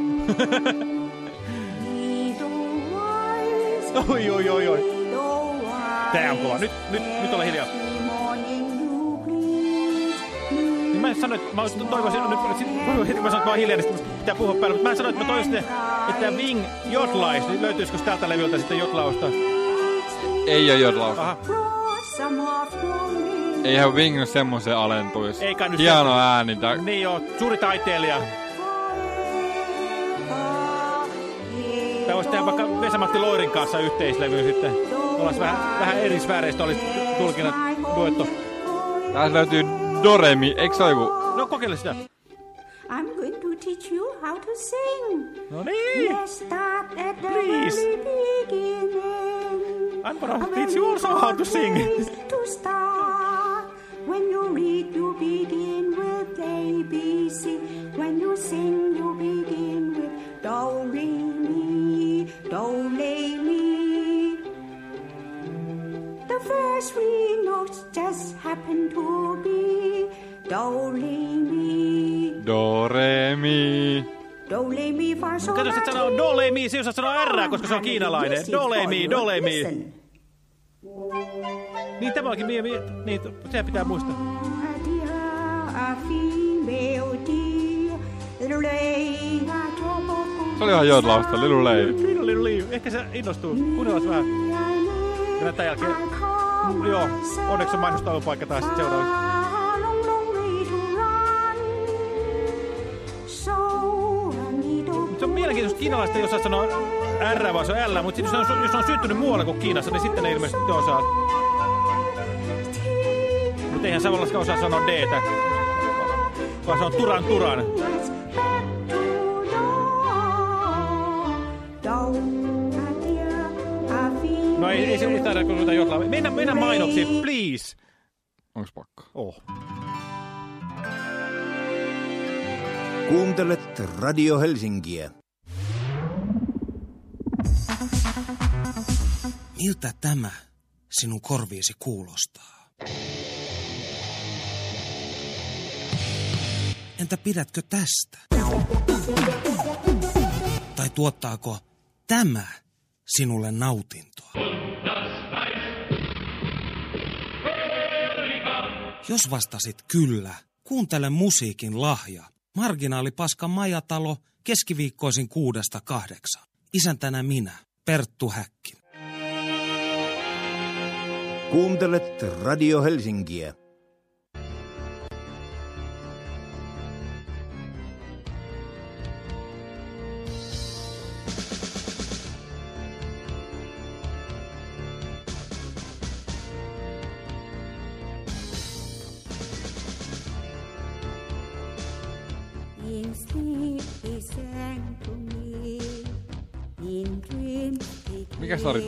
oi, oi, oi, oi. Tää on kova. Nyt, nyt, nyt ole hiljaa. Niin mä en sano, että mä toivoisin, nyt sit- heti mä sanon, että mä oon hiljaa, niin pitää puhua päälle, mutta mä en sano, että mä toivoisin, että Wing Jotlais, niin löytyisikö tältä levyltä sitten Jotlausta? Ei oo jodlausta. Aha, Eihän Wing semmoisen alentuisi. Ei kai nyt Hieno se- ääni. Tää... niin joo, suuri taiteilija. Tää voisi tehdä vaikka Vesa-Matti Loirin kanssa yhteislevy sitten. Ollaan vähän, vähän eri sfääreistä olisi tulkinnat duetto. Täältä löytyy Doremi. Eikö se ole joku? No kokeile sitä. I'm going to teach you how to sing. No niin. Let's start at the Please. very beginning. I'm gonna teach you also how to sing. To start. When you read, you begin with A, B, C. When you sing, you begin First three notes just happen to be Do, Re, Mi, Doremi. Do, Le, Mi, Fa, Sol, Kato, La, sit sanoo do, le, mi, se osaa sanoa R, koska se on kiinalainen. Do, le, mi, do, le, mi. Niin tämä onkin, mi, mi, niin, sehän pitää muistaa. Se oli ihan jodlausta, Lilu Lei. Lilu, lilu, liu. Ehkä se innostuu. Kuunnellaan vähän. Ja tämän jälkeen, joo, onneksi on mainostaulupaikka taas sitten seuraavaksi. Se on mielenkiintoista kiinalaista, jos osaa sanoa R, vaan se on L, mutta jos on, jos on syntynyt muualla kuin Kiinassa, niin sitten ne ilmeisesti osaa. Mutta eihän Savolaska osaa sanoa D, vaan se on Turan Turan. Ei, taida kun ruveta jotlaa. Mennään, mennään mainoksiin, please. Onks pakko? Oh. Kuuntelet Radio Helsinkiä. Miltä tämä sinun korviisi kuulostaa? Entä pidätkö tästä? Tai tuottaako tämä sinulle nautintoa? Jos vastasit kyllä, kuuntele musiikin lahja. Marginaalipaskan majatalo keskiviikkoisin kuudesta kahdeksan. Isäntänä minä, Perttu Häkkinen. Kuuntelet Radio Helsinkiä.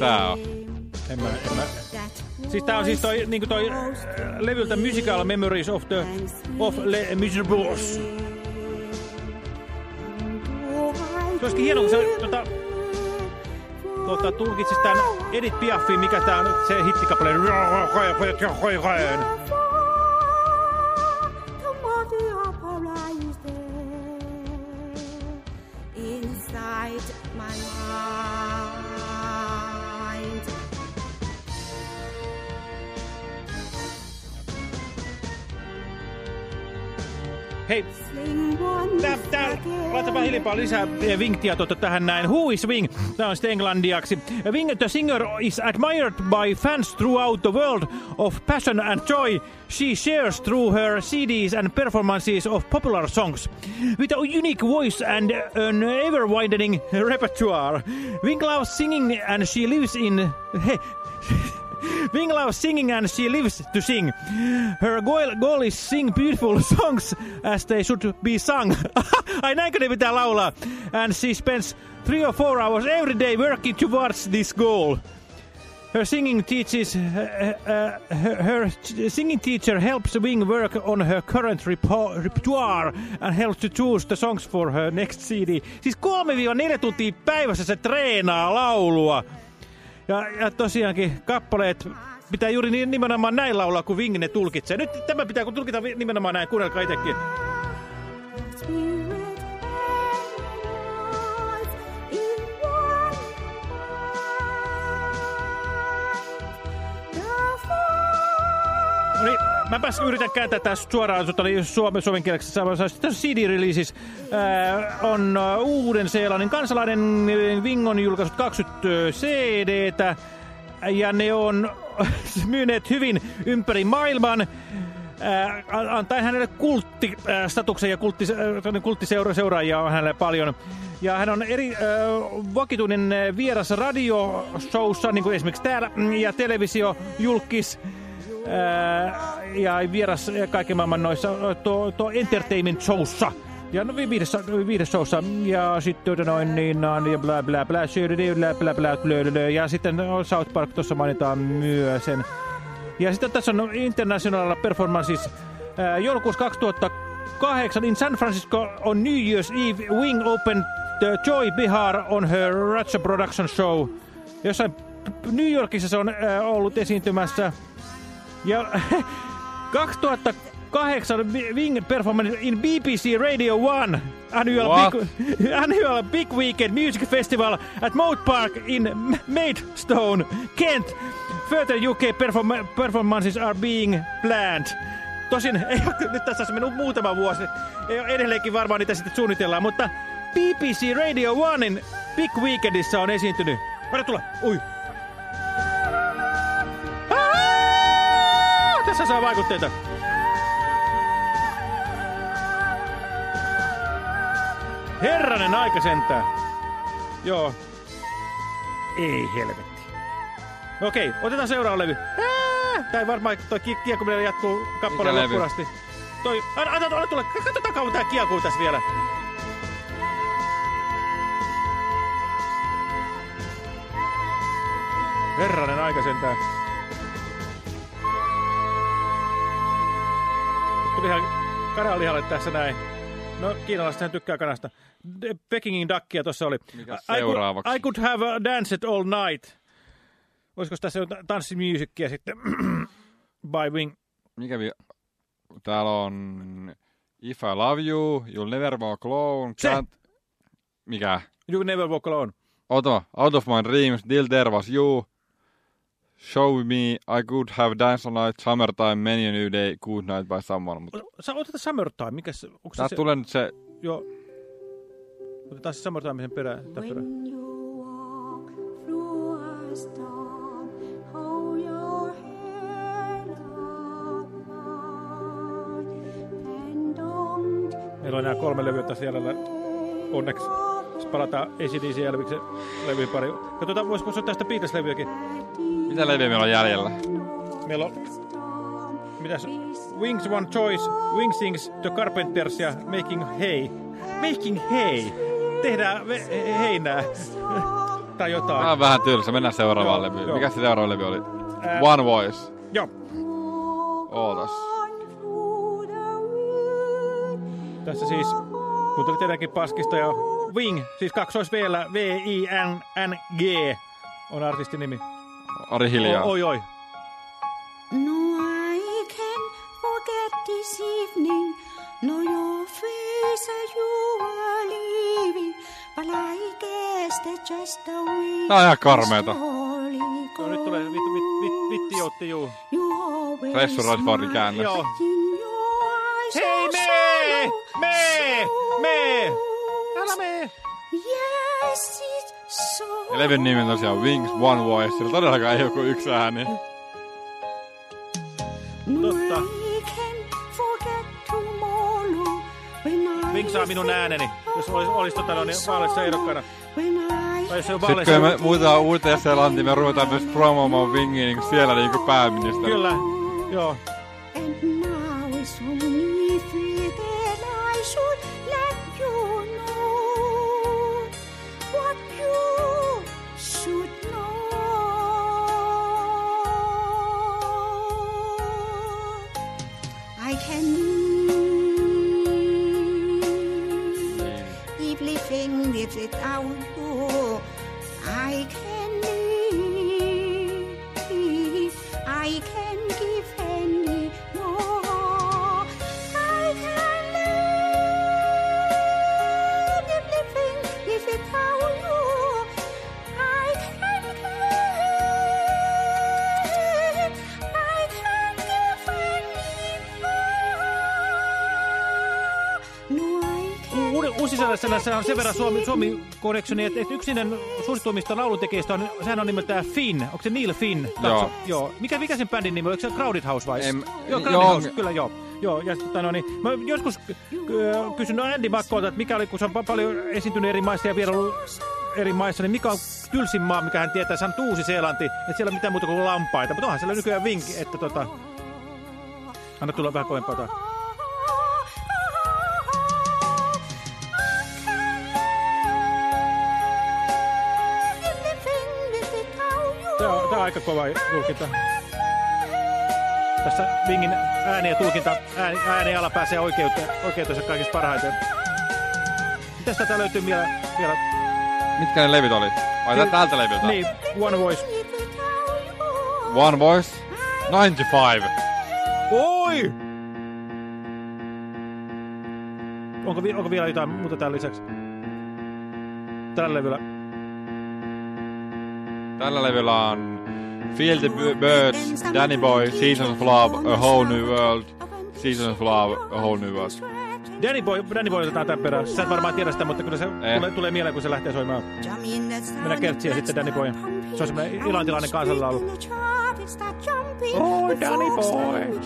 Tää on? En mä, en mä. Siis tää on siis toi, niinku toi äh, levyltä Musical Memories of the of Le Miserables. Se olisikin hieno, kun se tota, tota, tulkitsis tän Edith Piafin, mikä tää on se hittikappale. Hiljempaa lisää eh, Wing-tietoa tähän näin. Who is Wing? Tämä on sitten englandiaksi. Wing, the singer, is admired by fans throughout the world of passion and joy she shares through her CDs and performances of popular songs. With a unique voice and an ever-widening repertoire. Wing loves singing and she lives in... Wing loves singing and she lives to sing. Her goal, goal is sing beautiful songs as they should be sung. Ai näinkö ne pitää laulaa? And she spends three or four hours every day working towards this goal. Her singing teaches uh, uh, her, her singing teacher helps Wing work on her current repertoire and helps to choose the songs for her next CD. Siis 3-4 tuntia päivässä se treenaa laulua. Ja, ja tosiaankin kappaleet pitää juuri niin, nimenomaan näin laulaa, kun Wing ne tulkitsee. Nyt tämä pitää kun tulkita vi- nimenomaan näin, kuunnelkaa itsekin. Mäpäs yritän kääntää tässä suoraan tota, niin suomen, suomen kieleksi. Tässä CD-releasis äh, on äh, Uuden-Seelannin kansalainen Wing on julkaissut 20 CD-tä ja ne on myyneet hyvin ympäri maailman. Äh, antaen hänelle kulttistatuksen ja kultti, äh, kulttiseuraajia on hänelle paljon. Ja hän on eri äh, vakituinen äh, vieras radioshowssa, niin kuin esimerkiksi täällä, mm, ja televisiojulkis ja vieras kaiken maailman noissa tuo, to entertainment showssa. Ja no viides, viides showssa. Ja sitten tuota noin niin, ja bla bla bla, bla bla bla, bla, ja sitten no, South Park tuossa mainitaan myös sen. Ja sitten tässä on International Performances. Ää, joulukuussa 2008 in San Francisco on New Year's Eve Wing Open The Joy Bihar on her Ratcha Production Show. Jossain New Yorkissa se on ollut esiintymässä ja 2008 Wing performance in BBC Radio 1 annual big, annual big Weekend Music Festival at Moat Park in Maidstone, Kent. Further UK perform performances are being planned. Tosin ei nyt tässä on mennyt muutama vuosi. Ei ole edelleenkin varmaan niitä sitten suunnitellaan, mutta BBC Radio 1in Big Weekendissa on esiintynyt. Anna tulla. Ui. Saa vaikutteita. Herranen aika sentään. Joo. Ei helvetti. Okei, otetaan seuraava levy. Tai varmaan toi ki kiekuminen jatkuu kappaleen Mikä levy? loppuun asti. Toi, anna, anna, anna tulla. Katsotaan kauan tää kiekuu tässä vielä. Herranen aika sentään. Tuli ihan kananlihalle tässä näin. No, kiinalaisethan tykkää kanasta. D- Pekingin dakkia tuossa oli. Mikäs I could- seuraavaksi? I could have danced all night. Olisiko tässä jotain tanssimusiikkia sitten? By Wing. Mikä vi... Täällä on If I Love You, You'll Never Walk Alone, Se! Can't... Mikä? You never walk alone. Ota, Out of My Dreams, Till There Was You, Show Me, I Could Have Danced All Night, Summertime, Many a New Day, Good Night by Someone. Mutta Sä otetaan Summertime. Mikäs, se- onko se täältä se? tulee nyt se... Joo. Otetaan se Summertime sen perään. tän perään. When you walk through a storm, hold your head up high and don't Meillä on nämä kolme levyä tässä jäljellä. Onneksi. Sitten palataan ACDC Elviksen levyyn pari. Katsotaan, voisiko soittaa sitä Beatles-levyäkin. Mitä leviä meillä on jäljellä? Meillä on... Mitäs? Wings One Choice, Wing Sings, The Carpenters ja Making Hay. Making Hay. Tehdään he- heinää. tai jotain. Tää on vähän tylsä, mennään seuraavaan levyyn. Mikä se seuraava levy oli? Ää, One Voice. Joo. Ootas. Tässä siis, kun tuli tietenkin paskista ja Wing, siis kaksois vielä V-I-N-N-G on artistin nimi. Ari hiljaa. Oi, oi. No, I can forget this evening. No, your face as you were leaving. But I guess that's just the way Tää on ihan karmeeta. No, nyt tulee vittu, vit, vit, vitti joutti, juu. You always Ressu Radfordin smile käännös. Joo. in your eyes Hei! Mee! Mee! Mee! Älä mee! Yes. Ja levyn nimi on tosiaan Wings One Voice. Sillä todellakaan ei joku yksi ääni. Totta. I Vinksaa minun ääneni, jos olisi, olisi tota, no, niin vaaleissa ehdokkaana. Tai jos se on Sitten kun me muutetaan uuteen Seelantiin, me ruvetaan myös promoomaan Wingia niin siellä niin kuin pääministeri. Kyllä, joo. Se on sen verran Suomi, Suomi Connectioni, että, että yksi niiden suosituimmista laulutekijöistä on, sehän on nimeltään Finn. Onko se Neil Finn? Joo. joo. Mikä, mikä sen bändin nimi on? Oliko se Crowded House vai? Em- joo, Crowded joo. House, kyllä joo. Joo, ja tota, no, niin, mä joskus äh, kysyn no Andy Makkolta, että mikä oli, kun se on pa- paljon esiintynyt eri maissa ja vierailu eri maissa, niin mikä on tylsin maa, mikä hän tietää, se on Uusi-Seelanti, että siellä ei ole mitään muuta kuin lampaita. Mutta onhan siellä nykyään vinkki, että tota... Anna tulla vähän kovempaa. Aika kova tulkinta. Tässä Vingin ääni ja tulkinta, ääni, ääni ala pääsee oikeuteen, oikeutensa kaikista parhaiten. Mitäs tätä löytyy vielä? vielä? Mitkä ne levyt oli? Ai tää- täältä levyltä? Niin, One Voice. One Voice? 95. Oi! Onko, onko vielä jotain muuta tämän lisäksi? Tällä levyllä. Tällä levyllä on Feel the Birds, Danny Boy, Seasons of Love, A Whole New World, Seasons of Love, A Whole New World. Danny Boy, Danny Boy otetaan tämän perään. Sä et varmaan tiedä sitä, mutta kyllä se Eh. tulee, tulee mieleen, kun se lähtee soimaan. Mennään kertsiä ja sitten Danny Boy. Se on semmoinen ilantilainen kansanlaulu. Oh, Danny boy.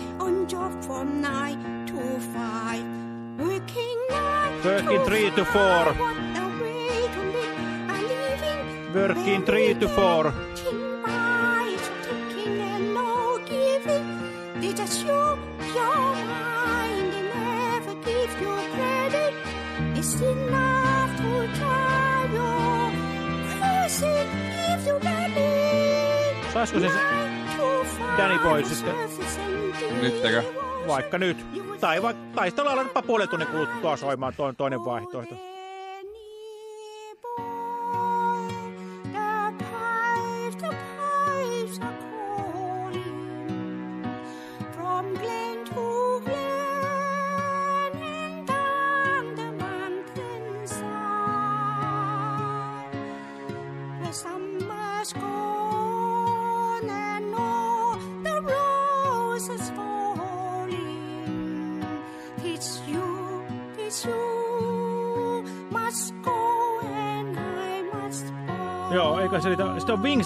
Working three to four. Working three to four. Saisiko se Danny Boy sitten Nyttekö? vaikka nyt? Tai vaikka taistella aloitapa puolen tunnin kuluttua soimaan toinen, toinen vaihtoehto.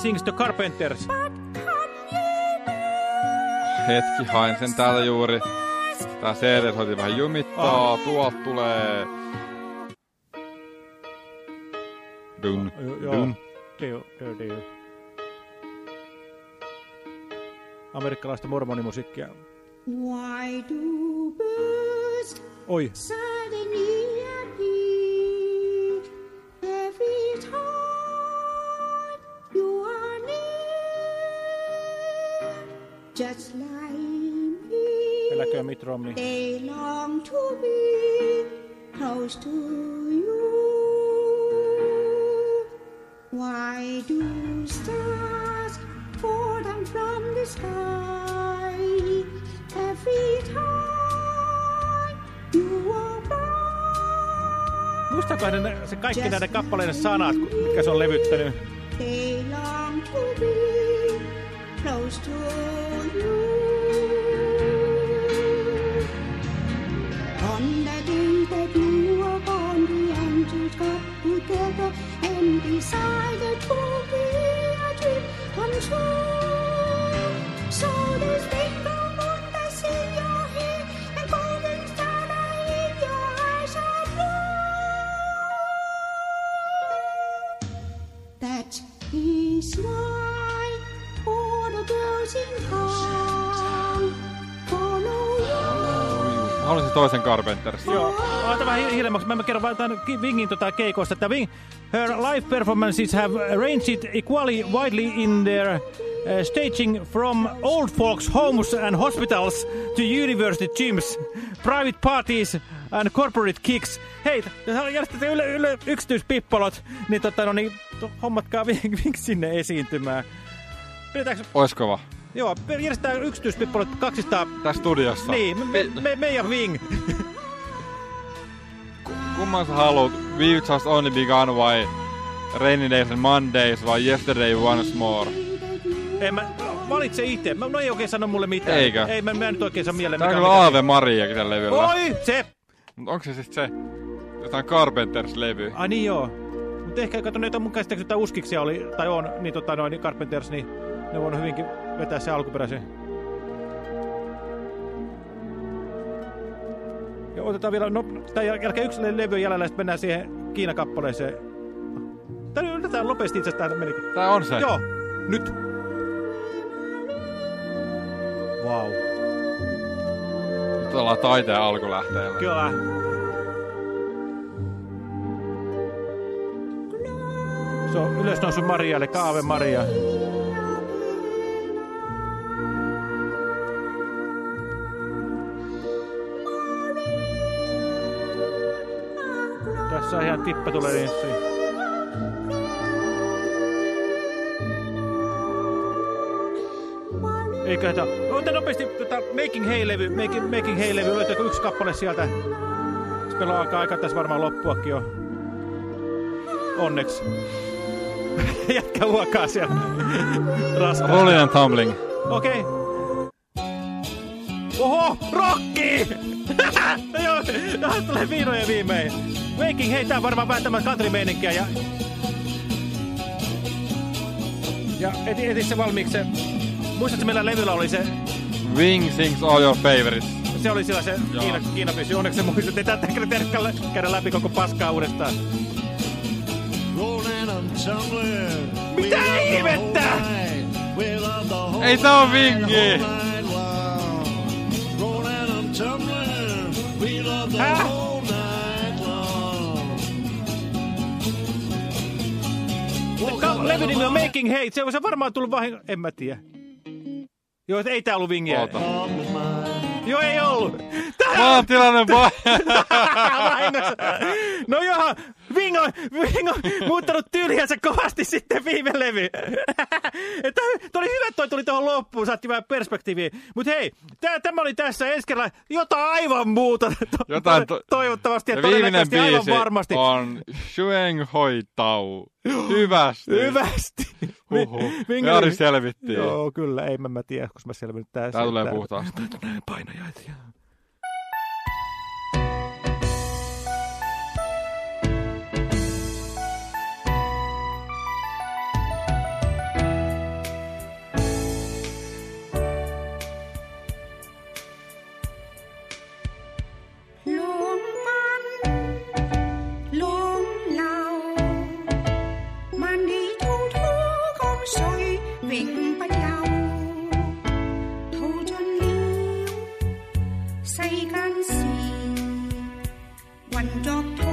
Sings the Carpenters. Hetki, hain sen täältä juuri. Tää CD soitin vähän jumittaa. Tuolta tulee... Dun, dun. Amerikkalaista mormonimusiikkia. Why do birds Oi, Just like me, eläköön Mitt Romney. they long to be close to you. Why do stars fall down from the sky every time you are by? Muistakaa ne, se kaikki näiden kappaleiden sanat, mitkä se on levyttänyt. They long to be close to you. And decided to be a dream come true. So this big haluaisin toisen Carpenters. Joo, ota vähän hi- hiljemmaksi. Mä, kerron vaan tämän Wingin tota keikoista, että Wing, her live performances have ranged equally widely in their uh, staging from old folks homes and hospitals to university gyms, private parties and corporate kicks. Hei, jos järjestää yle, yle, yksityispippalot, niin, tota, no, niin to- hommatkaa Wing, Wing sinne esiintymään. Pidetäänkö, Ois kova. Joo, järjestetään yksityispippalot 200... Tässä studiossa. Niin, me, me, me ja Wing. Kumman sä haluut? We just only begun vai Rainy Days and Mondays vai Yesterday once more? En mä, valitse itse. Mä, no ei oikein sano mulle mitään. Eikö? Ei, mä, mä en nyt oikein saa mieleen. Tää on kyllä Aave Mariakin tällä levyllä. Oi, se! Mut onko se sitten se jotain Carpenters-levy? Ai niin joo. Mutta ehkä kato, jotain mun käsittääkseni jotain uskiksia oli, tai on, niin tota noin, niin Carpenters, niin ne on voinut hyvinkin vetää se alkuperäisen. Ja otetaan vielä, no, tämän jäl- jälkeen yksi le- levy jäljellä, sitten mennään siihen Kiina-kappaleeseen. Tää nyt yllätään nopeasti itse asiassa, menikin. Tää on se. Joo, nyt. Vau. Wow. Nyt ollaan taiteen alkulähteellä. Kyllä. Se on ylösnoussut Maria, eli Kaave Maria. Tippa tulee linssi. Eikä tämä. Ota nopeasti tota Making Hey-levy. Making, Making Hey-levy. Löytyykö yksi kappale sieltä? Meillä on aika aika tässä varmaan loppuakin jo. Onneksi. Jätkä huokaa siellä. Raskaan. Rolling and Tumbling. Okei. Okay. Waking, hei, tää on varmaan vähän tämän country-meininkiä ja... Ja eti, eti se valmiiksi se... Muistatko, meillä levyllä oli se... Wing sings all your favorites. Se oli sillä se Joo. Kiina, Kiina pysy. Onneksi se muistat, ei tätä terkkalle käydä läpi koko paskaa uudestaan. Mitä ihmettä? Ei tää on Wingi! Häh? Levy on Making Hate. Se on varmaan tullut vahinko... En mä tiedä. Joo, ei tää ollut vingiä. Oota. Joo, ei ollut. Tää Maatilainen vai? Vahingossa. No joo, Vingo, Vingo muuttanut tyyliänsä kovasti sitten viime levy. Toi oli hyvä, toi tuli tuohon loppuun, saatti vähän perspektiiviä. Mut hei, tää, tämä oli tässä ensi kerralla jotain aivan muuta. To, Jotain to- toivottavasti ja, Ja viimeinen todennäköisesti aivan varmasti. on Shueng Hoi Tau. Hyvästi. Hyvästi. Huhhuh. Vingo- Jari selvitti. Joo, kyllä, ei mä, mä tiedä, koska mä selvinnyt tässä. Tää tulee puhtaasti. Painajaisia. doctor